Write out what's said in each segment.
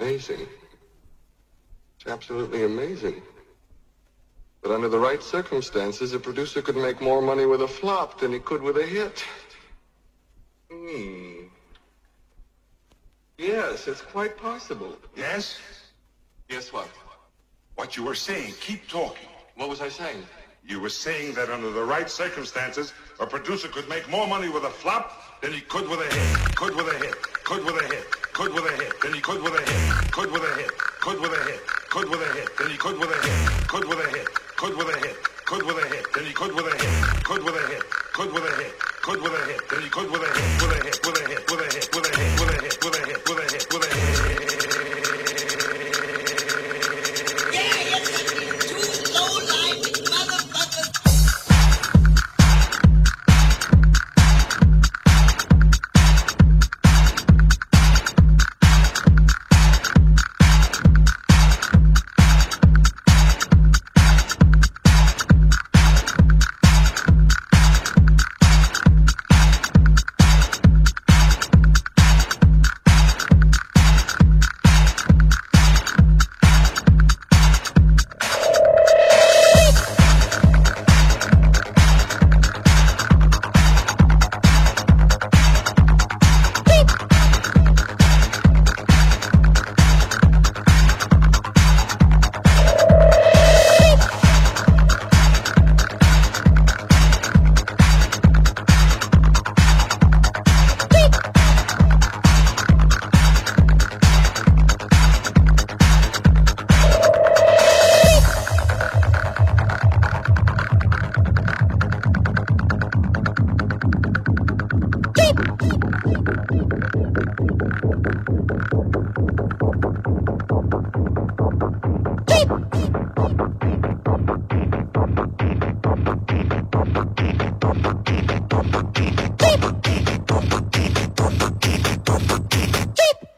Amazing. It's absolutely amazing. But under the right circumstances, a producer could make more money with a flop than he could with a hit. Hmm. Yes, it's quite possible. Yes? Yes, what? What you were saying. Keep talking. What was I saying? You were saying that under the right circumstances, a producer could make more money with a flop than he could with a hit. Could with a hit. Could with a hit. Could with a hit. Then he could with a hit. Could with a hit. Could with a hit. Could with a hit. Then he could with a hit. Could with a hit. Could with a hit. Could with a hit. Then he could with a hit. Could with a hit. Could with a hit. Could with a hit. Then he could with a hit. With a hit. With a hit. With a hit. With a hit. With a hit. With a hit. With a hit. With a hit.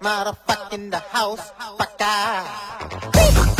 Motherfucking the house, fucker.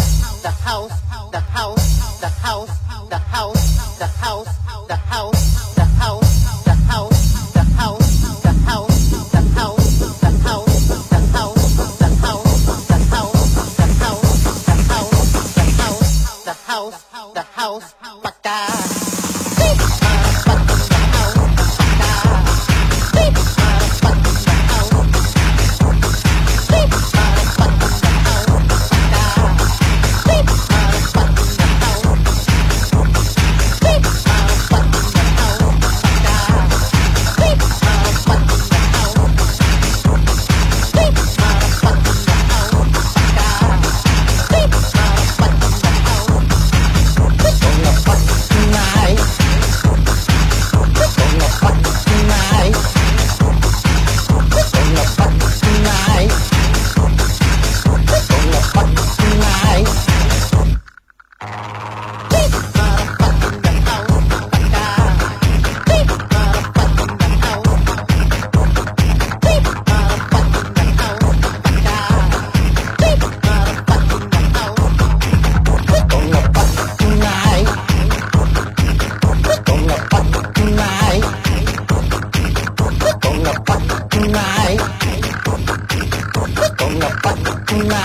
house, the house, the house, the house, the house, the house, the house, the house, the house.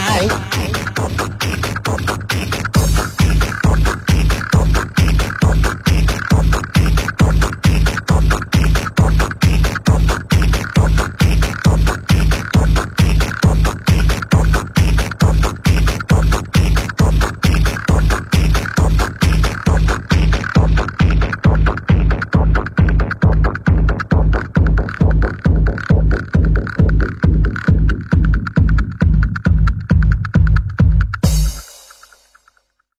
Bye.